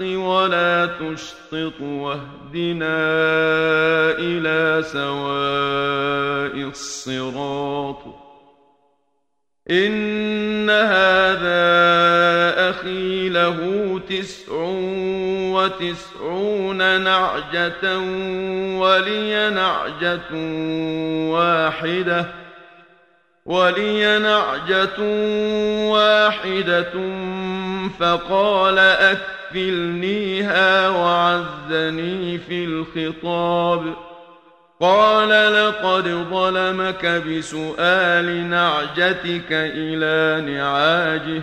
الحق ولا تشطط واهدنا إلى سواء الصراط. إن هذا أخي له تسع وتسعون نعجة ولي نعجة واحدة ولي نعجة واحدة فقال أكثر أكفلنيها وعزني في الخطاب. قال لقد ظلمك بسؤال نعجتك إلى نعاجه.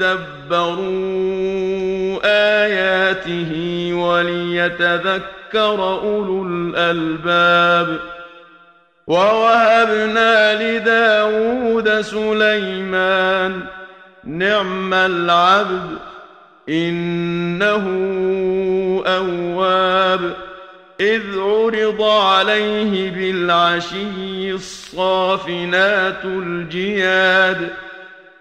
لِيَدَّبَّرُوا آياته وليتذكر أولو الألباب ووهبنا لداود سليمان نعم العبد إنه أواب إذ عرض عليه بالعشي الصافنات الجياد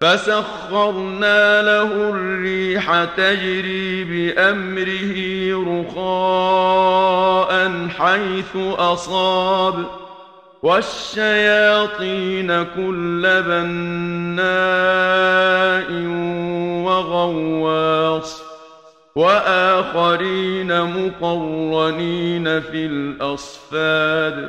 فسخرنا له الريح تجري بأمره رخاء حيث أصاب والشياطين كل بناء وغواص وآخرين مقرنين في الأصفاد